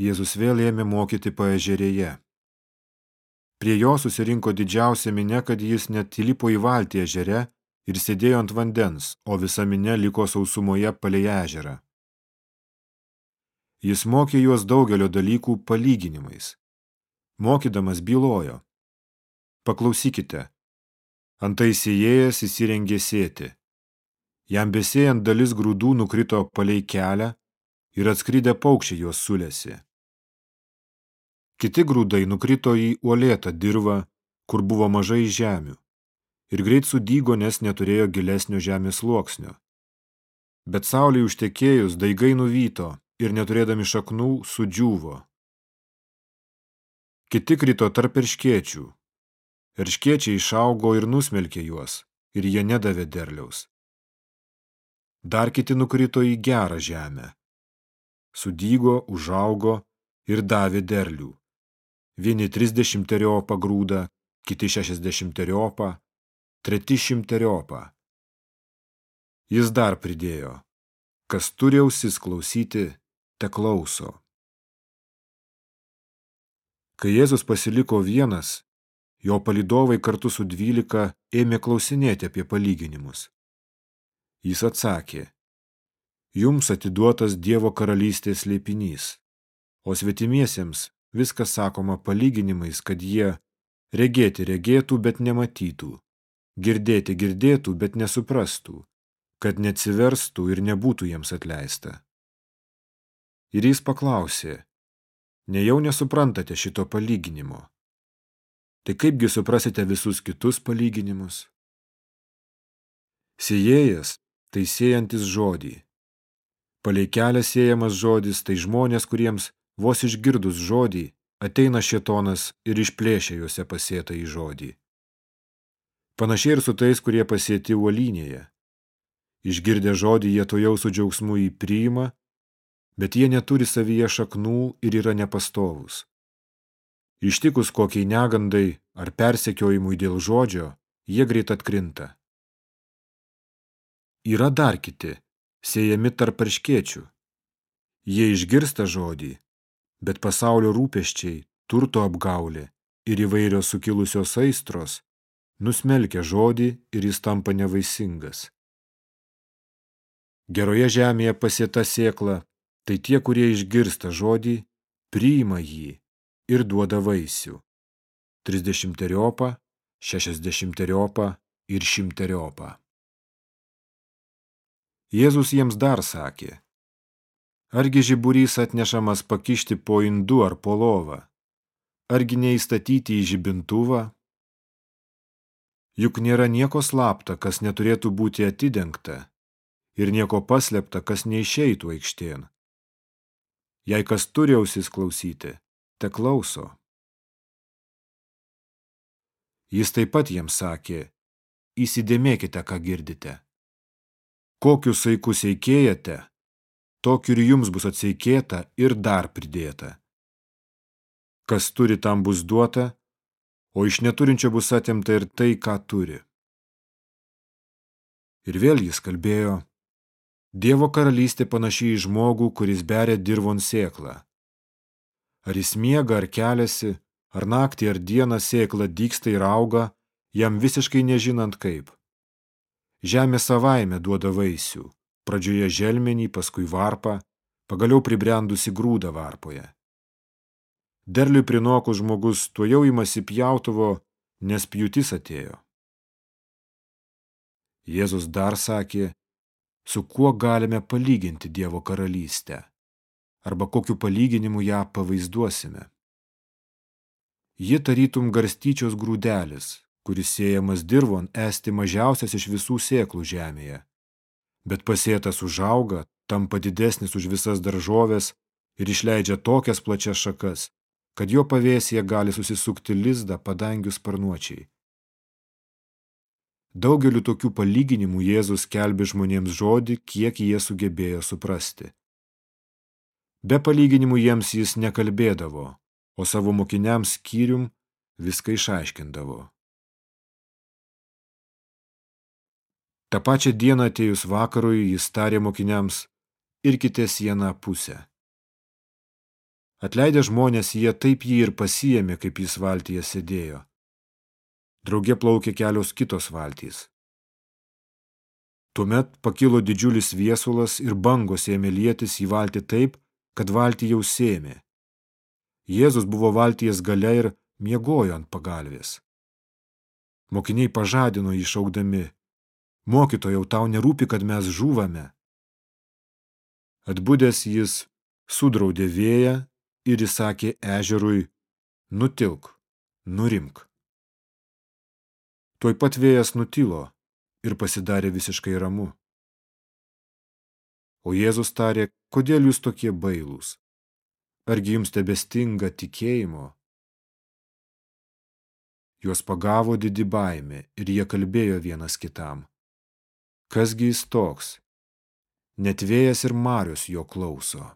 Jėzus vėl ėmė mokyti paežerėje. Prie jo susirinko didžiausia minė, kad jis net įlipo į valtį ežere ir sėdėjo ant vandens, o visa minė liko sausumoje palei ežerą. Jis mokė juos daugelio dalykų palyginimais. Mokydamas bylojo. Paklausykite. Antai sėjėjas įsirengė sėti. Jam besėjant dalis grūdų nukrito palei kelią ir atskridę paukščiai juos sulėsi. Kiti grūdai nukrito į uolėtą dirvą, kur buvo mažai žemių, ir greit sudygo, nes neturėjo gilesnio žemės sluoksnio. Bet saulei užtekėjus daigai nuvyto ir neturėdami šaknų sudžiūvo. Kiti krito tarp erškėčių. Erškėčiai išaugo ir nusmelkė juos, ir jie nedavė derliaus. Dar kiti nukrito į gerą žemę. Sudygo, užaugo ir davė derlių. Vieni trisdešimteriopą grūdą, kiti šešiasdešimteriopą, treti šimteriopą. Jis dar pridėjo, kas turi ausis klausyti, te klauso. Kai Jėzus pasiliko vienas, jo palidovai kartu su dvylika ėmė klausinėti apie palyginimus. Jis atsakė, jums atiduotas Dievo karalystės slėpinys, o svetimiesiems viskas sakoma palyginimais, kad jie regėti regėtų, bet nematytų, girdėti girdėtų, bet nesuprastų, kad neatsiverstų ir nebūtų jiems atleista. Ir jis paklausė, nejau nesuprantate šito palyginimo. Tai kaipgi suprasite visus kitus palyginimus? Sėjėjas tai sėjantis žodį. Palei kelią sėjamas žodis tai žmonės, kuriems vos išgirdus žodį ateina šetonas ir išplėšia juose pasėtą į žodį. Panašiai ir su tais, kurie pasėti uolynėje. Išgirdę žodį, jie to jau su džiaugsmu jį priima, bet jie neturi savyje šaknų ir yra nepastovus. Ištikus kokiai negandai ar persekiojimui dėl žodžio, jie greit atkrinta. Yra dar kiti, siejami tarp perškiečių. Jie išgirsta žodį, bet pasaulio rūpeščiai, turto apgaulė ir įvairios sukilusios aistros nusmelkia žodį ir jis tampa nevaisingas. Geroje žemėje pasieta sėkla tai tie, kurie išgirsta žodį, priima jį ir duoda vaisių. Trisdešimteriopą, šešiasdešimteriopą ir šimteriopą. Jėzus jiems dar sakė, argi žiburys atnešamas pakišti po indu ar po lovą, argi neįstatyti į žibintuvą? Juk nėra nieko slapta, kas neturėtų būti atidengta, ir nieko paslėpta, kas neišeitų aikštėn. Jei kas turi ausis klausyti, te klauso. Jis taip pat jiems sakė, įsidėmėkite, ką girdite. Kokius saikus eikėjate, tokiu ir jums bus atseikėta ir dar pridėta. Kas turi, tam bus duota, o iš neturinčio bus atimta ir tai, ką turi. Ir vėl jis kalbėjo, Dievo karalystė panašiai į žmogų, kuris beria dirvon sėklą. Ar jis miega, ar keliasi, ar naktį, ar dieną sėkla dyksta ir auga, jam visiškai nežinant kaip. Žemė savaime duoda vaisių, pradžioje želmenį, paskui varpą, pagaliau pribrendusi grūdą varpoje. Derliui prinokus žmogus tuo jau imasi pjautuvo, nes pjūtis atėjo. Jėzus dar sakė, su kuo galime palyginti Dievo karalystę, arba kokiu palyginimu ją pavaizduosime. Ji tarytum garstyčios grūdelis, kuris sėjamas dirvon esti mažiausias iš visų sėklų žemėje, bet pasėtas užauga, tampa didesnis už visas daržovės ir išleidžia tokias plačias šakas, kad jo pavėsėje gali susisukti lizdą padangių sparnuočiai. Daugeliu tokių palyginimų Jėzus kelbė žmonėms žodį, kiek jie sugebėjo suprasti. Be palyginimų jiems jis nekalbėdavo, o savo mokiniams skyrium viską išaiškindavo. Ta pačią dieną atėjus vakarui jis tarė mokiniams ir kitė sieną pusę. Atleidę žmonės, jie taip jį ir pasijėmė, kaip jis valtyje sėdėjo. Drauge plaukė kelios kitos valtys. Tuomet pakilo didžiulis viesulas ir bangos ėmė lietis į valtį taip, kad valtį jau sėmė. Jėzus buvo valties gale ir miegojo ant pagalvės. Mokiniai pažadino jį šaukdami, mokytojau, tau nerūpi, kad mes žūvame. Atbudęs jis sudraudė vėją ir įsakė ežerui, nutilk, nurimk. Tuoj pat vėjas nutilo ir pasidarė visiškai ramu. O Jėzus tarė, kodėl jūs tokie bailūs? Argi jums tebestinga tikėjimo? Juos pagavo didi baimė ir jie kalbėjo vienas kitam. Kasgi jis toks? Net vėjas ir marius jo klauso.